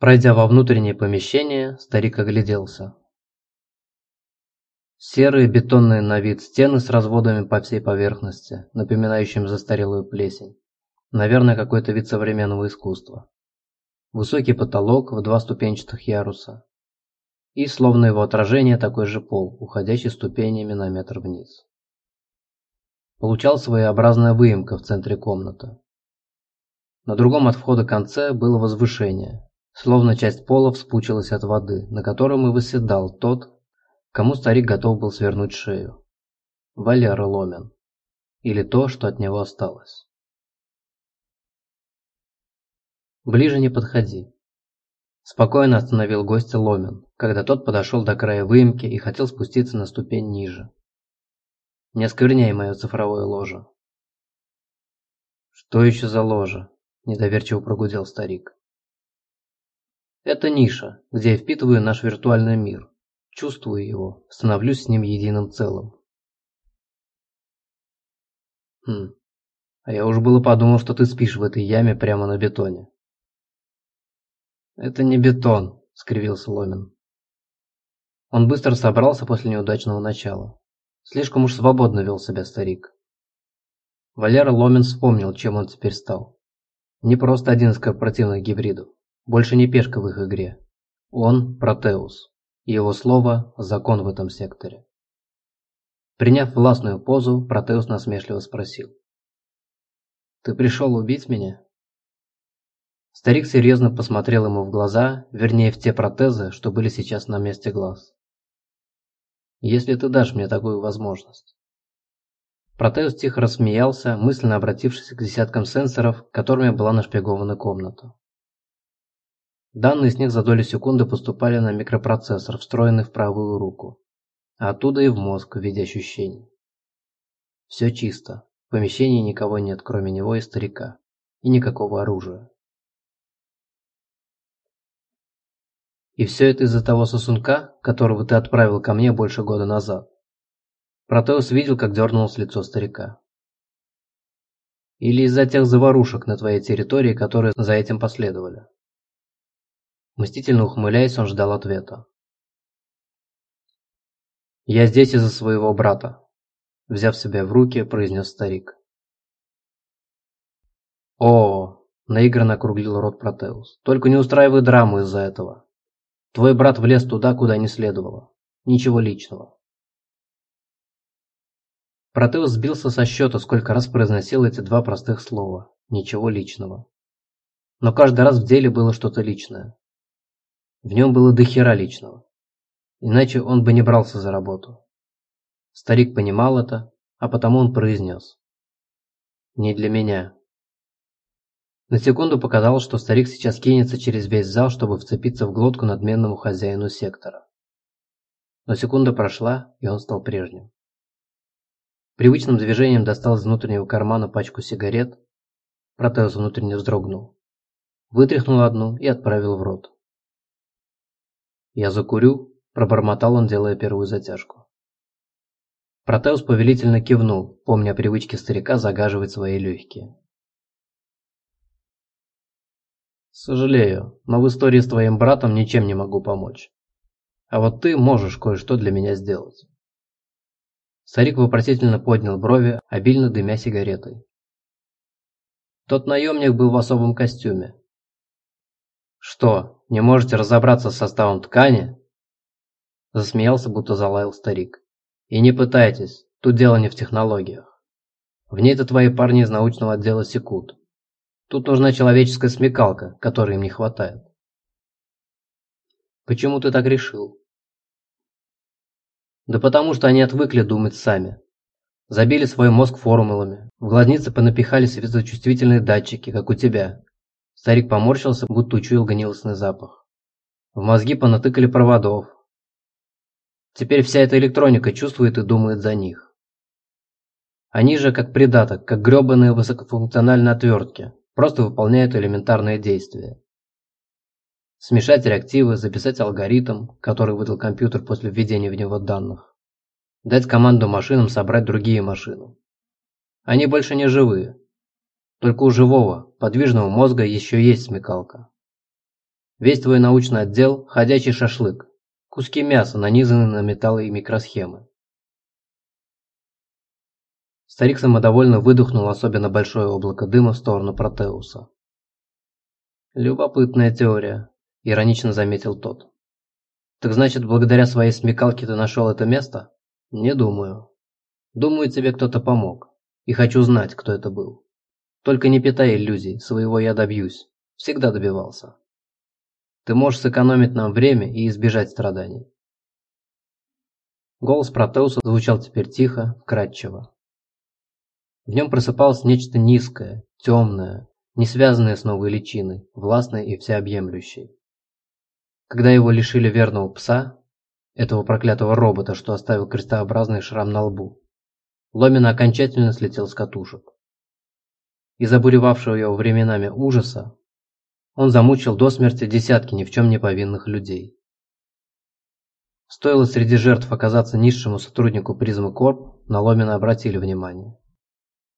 Пройдя во внутреннее помещение, старик огляделся. Серые бетонные на вид стены с разводами по всей поверхности, напоминающими застарелую плесень. Наверное, какой-то вид современного искусства. Высокий потолок в два ступенчатых яруса. И, словно его отражение, такой же пол, уходящий ступенями на метр вниз. Получал своеобразная выемка в центре комнаты. На другом от входа конце было возвышение, словно часть пола вспучилась от воды, на котором и восседал тот, кому старик готов был свернуть шею. Валера Ломен. Или то, что от него осталось. Ближе не подходи. Спокойно остановил гостя Ломен, когда тот подошел до края выемки и хотел спуститься на ступень ниже. Не оскверняй мое цифровое ложе. Что еще за ложе? Недоверчиво прогудел старик. Это ниша, где я впитываю наш виртуальный мир. Чувствую его, становлюсь с ним единым целым. Хм, а я уж было подумал, что ты спишь в этой яме прямо на бетоне. Это не бетон, скривился Ломин. Он быстро собрался после неудачного начала. Слишком уж свободно вел себя старик. Валера Ломин вспомнил, чем он теперь стал. Не просто один из корпоративных гибридов. Больше не пешка в их игре. Он – Протеус. Его слово – закон в этом секторе. Приняв властную позу, Протеус насмешливо спросил. «Ты пришел убить меня?» Старик серьезно посмотрел ему в глаза, вернее в те протезы, что были сейчас на месте глаз если ты дашь мне такую возможность. Протеус тихо рассмеялся, мысленно обратившись к десяткам сенсоров, которыми была нашпигована комната. Данные с них за долю секунды поступали на микропроцессор, встроенный в правую руку, а оттуда и в мозг в виде ощущений. Все чисто. В помещении никого нет, кроме него и старика. И никакого оружия. И все это из-за того сосунка, которого ты отправил ко мне больше года назад. Протеус видел, как дернулось лицо старика. Или из-за тех заварушек на твоей территории, которые за этим последовали. Мстительно ухмыляясь, он ждал ответа. «Я здесь из-за своего брата», – взяв себя в руки, произнес старик. «О!» – наигранно округлил рот Протеус. «Только не устраивай драму из-за этого. Твой брат влез туда, куда не следовало. Ничего личного. Протеус сбился со счета, сколько раз произносил эти два простых слова. Ничего личного. Но каждый раз в деле было что-то личное. В нем было дохера личного. Иначе он бы не брался за работу. Старик понимал это, а потому он произнес. «Не для меня. На секунду показалось, что старик сейчас кинется через весь зал, чтобы вцепиться в глотку надменному хозяину сектора. Но секунда прошла, и он стал прежним. Привычным движением достал из внутреннего кармана пачку сигарет. Протеус внутренне вздрогнул. Вытряхнул одну и отправил в рот. «Я закурю», – пробормотал он, делая первую затяжку. Протеус повелительно кивнул, помня о привычке старика загаживать свои легкие. Сожалею, но в истории с твоим братом ничем не могу помочь. А вот ты можешь кое-что для меня сделать. Старик вопросительно поднял брови, обильно дымя сигаретой. Тот наемник был в особом костюме. Что, не можете разобраться с составом ткани? Засмеялся, будто залаял старик. И не пытайтесь, тут дело не в технологиях. В ней-то твои парни из научного отдела секут. Тут нужна человеческая смекалка, которой им не хватает. Почему ты так решил? Да потому что они отвыкли думать сами. Забили свой мозг формулами. В глазницы понапихали светочувствительные датчики, как у тебя. Старик поморщился, будто учуял гнилостный запах. В мозги понатыкали проводов. Теперь вся эта электроника чувствует и думает за них. Они же как придаток, как гребаные высокофункциональные отвертки, просто выполняют элементарные действия. Смешать реактивы, записать алгоритм, который выдал компьютер после введения в него данных. Дать команду машинам собрать другие машины. Они больше не живые. Только у живого, подвижного мозга еще есть смекалка. Весь твой научный отдел – ходячий шашлык. Куски мяса, нанизанные на металлы и микросхемы. Старик самодовольно выдохнул особенно большое облако дыма в сторону Протеуса. «Любопытная теория», – иронично заметил тот. «Так значит, благодаря своей смекалке ты нашел это место?» «Не думаю. Думаю, тебе кто-то помог. И хочу знать, кто это был. Только не питай иллюзий, своего я добьюсь. Всегда добивался. Ты можешь сэкономить нам время и избежать страданий». Голос Протеуса звучал теперь тихо, вкрадчиво. В нем просыпалось нечто низкое, темное, не связанное с новой личиной, властной и всеобъемлющей. Когда его лишили верного пса, этого проклятого робота, что оставил крестообразный шрам на лбу, Ломин окончательно слетел с катушек. Из обуревавшего его временами ужаса, он замучил до смерти десятки ни в чем не повинных людей. Стоило среди жертв оказаться низшему сотруднику призмы Корп, на Ломина обратили внимание.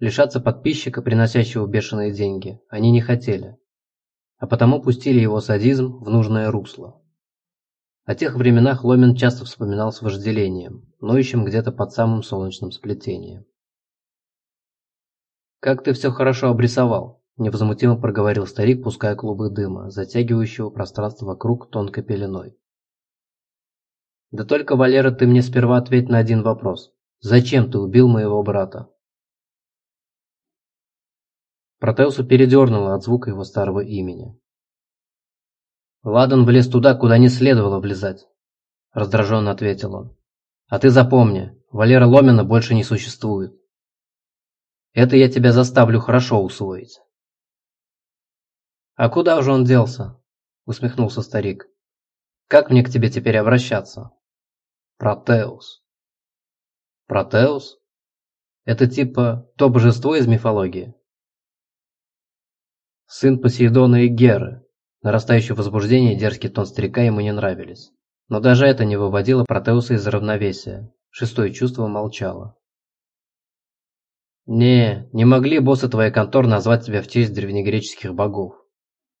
Лишаться подписчика, приносящего бешеные деньги, они не хотели, а потому пустили его садизм в нужное русло. О тех временах Ломин часто вспоминал с вожделением, ноющим где-то под самым солнечным сплетением. «Как ты все хорошо обрисовал», – невозмутимо проговорил старик, пуская клубы дыма, затягивающего пространство вокруг тонкой пеленой. «Да только, Валера, ты мне сперва ответь на один вопрос. Зачем ты убил моего брата?» Протеуса передернуло от звука его старого имени. «Ладан влез туда, куда не следовало влезать», – раздраженно ответил он. «А ты запомни, Валера Ломина больше не существует. Это я тебя заставлю хорошо усвоить». «А куда же он делся?» – усмехнулся старик. «Как мне к тебе теперь обращаться?» «Протеус». «Протеус? Это типа то божество из мифологии?» Сын Посейдона и Геры. Нарастающее возбуждение и дерзкий тон старика ему не нравились. Но даже это не выводило Протеуса из равновесия. Шестое чувство молчало. «Не, не могли боссы твоей конторы назвать тебя в честь древнегреческих богов.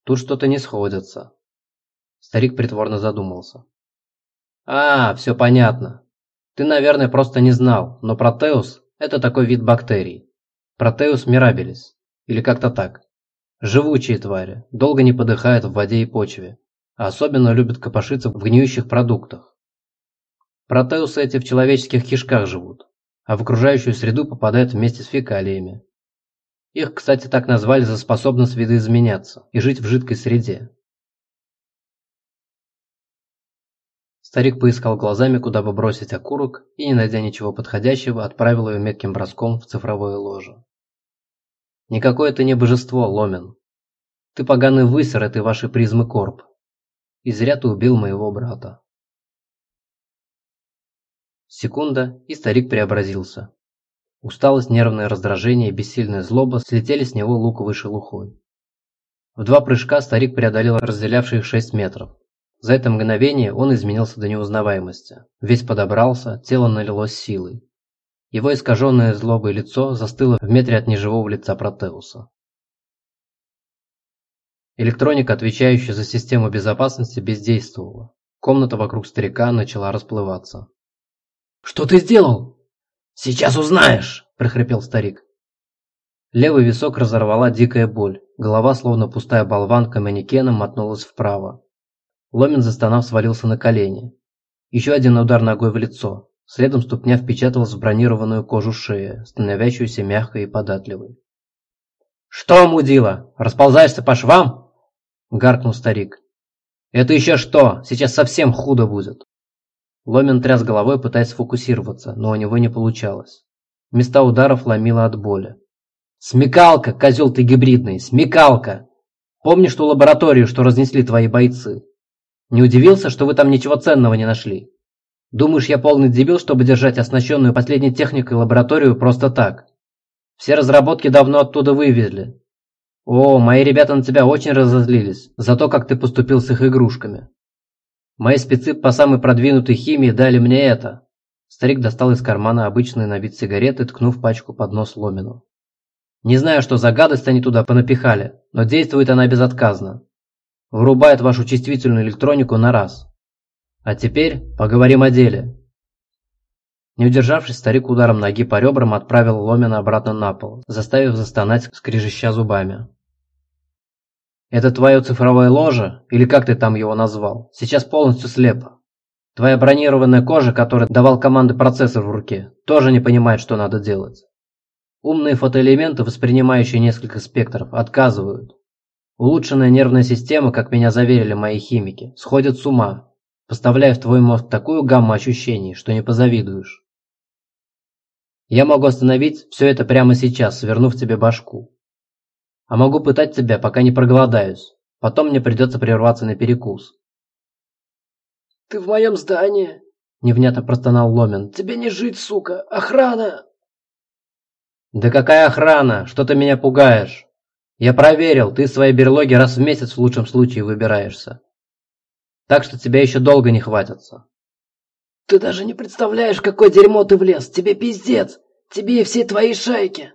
Тут что-то не сходится». Старик притворно задумался. «А, все понятно. Ты, наверное, просто не знал, но Протеус – это такой вид бактерий. Протеус мирабилис. Или как-то так. Живучие твари, долго не подыхают в воде и почве, а особенно любят копошиться в гниющих продуктах. Протеусы эти в человеческих кишках живут, а в окружающую среду попадают вместе с фекалиями. Их, кстати, так назвали за способность видоизменяться и жить в жидкой среде. Старик поискал глазами, куда бы бросить окурок, и, не найдя ничего подходящего, отправил ее метким броском в цифровое ложе. Никакое это не божество, Ломен. Ты поганый высер этой вашей призмы Корп. И зря ты убил моего брата. Секунда, и старик преобразился. Усталость, нервное раздражение и бессильная злоба слетели с него луковой шелухой. В два прыжка старик преодолел разделявшие их шесть метров. За это мгновение он изменился до неузнаваемости. Весь подобрался, тело налилось силой. Его искаженное злобой лицо застыло в метре от неживого лица Протеуса. Электроника, отвечающая за систему безопасности, бездействовала. Комната вокруг старика начала расплываться. «Что ты сделал?» «Сейчас узнаешь!» – прохрипел старик. Левый висок разорвала дикая боль. Голова, словно пустая болванка манекеном, мотнулась вправо. Ломин, застонав, свалился на колени. Еще один удар ногой в лицо. Следом ступня впечаталась в бронированную кожу шеи, становящуюся мягкой и податливой. «Что, мудила, расползаешься по швам?» – гаркнул старик. «Это еще что? Сейчас совсем худо будет!» Ломин тряс головой, пытаясь сфокусироваться, но у него не получалось. Места ударов ломило от боли. «Смекалка, козел ты гибридный, смекалка! Помнишь ту лабораторию, что разнесли твои бойцы? Не удивился, что вы там ничего ценного не нашли?» Думаешь, я полный дебил, чтобы держать оснащенную последней техникой лабораторию просто так? Все разработки давно оттуда вывезли. О, мои ребята на тебя очень разозлились за то, как ты поступил с их игрушками. Мои спецы по самой продвинутой химии дали мне это. Старик достал из кармана обычный на вид сигареты, ткнув пачку под нос Ломину. Не знаю, что за гадость они туда понапихали, но действует она безотказно. Вырубает вашу чувствительную электронику на раз. А теперь поговорим о деле. Не удержавшись, старик ударом ноги по ребрам отправил Ломина обратно на пол, заставив застонать, скрежеща зубами. «Это твое цифровое ложе, или как ты там его назвал, сейчас полностью слепо. Твоя бронированная кожа, которая давал команды процессор в руке, тоже не понимает, что надо делать. Умные фотоэлементы, воспринимающие несколько спектров, отказывают. Улучшенная нервная система, как меня заверили мои химики, сходит с ума, поставляя в твой мозг такую гамму ощущений, что не позавидуешь. Я могу остановить все это прямо сейчас, свернув тебе башку. А могу пытать тебя, пока не проголодаюсь. Потом мне придется прерваться на перекус. «Ты в моем здании?» – невнятно простонал Ломин. «Тебе не жить, сука! Охрана!» «Да какая охрана? Что ты меня пугаешь? Я проверил, ты из своей берлоги раз в месяц в лучшем случае выбираешься. Так что тебя еще долго не хватится. Ты даже не представляешь, какое дерьмо ты влез. Тебе пиздец. Тебе и всей твоей шайке.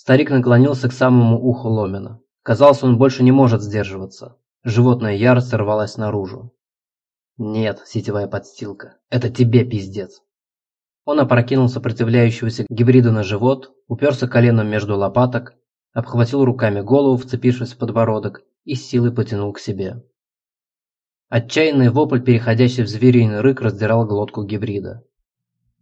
Старик наклонился к самому уху Ломина. Казалось, он больше не может сдерживаться. Животная ярость рвалась наружу. Нет, сетевая подстилка, это тебе пиздец. Он опрокинул сопротивляющегося гибрида на живот, уперся коленом между лопаток, обхватил руками голову, вцепившись в подбородок, и с силой потянул к себе. Отчаянный вопль, переходящий в звериный рык, раздирал глотку гибрида.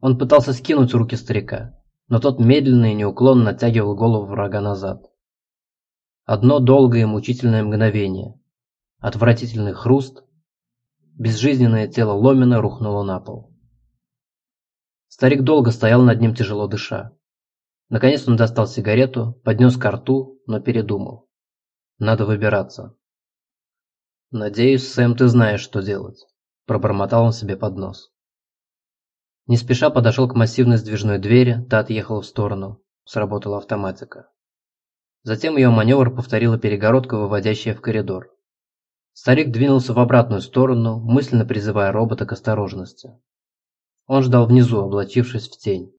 Он пытался скинуть руки старика, но тот медленно и неуклонно натягивал голову врага назад. Одно долгое и мучительное мгновение. Отвратительный хруст. Безжизненное тело Ломина рухнуло на пол. Старик долго стоял над ним, тяжело дыша. Наконец он достал сигарету, поднес ко рту, но передумал. Надо выбираться. «Надеюсь, Сэм, ты знаешь, что делать», – пробормотал он себе под нос. Не спеша подошел к массивной сдвижной двери, та отъехала в сторону. Сработала автоматика. Затем ее маневр повторила перегородка, выводящая в коридор. Старик двинулся в обратную сторону, мысленно призывая робота к осторожности. Он ждал внизу, облачившись в тень.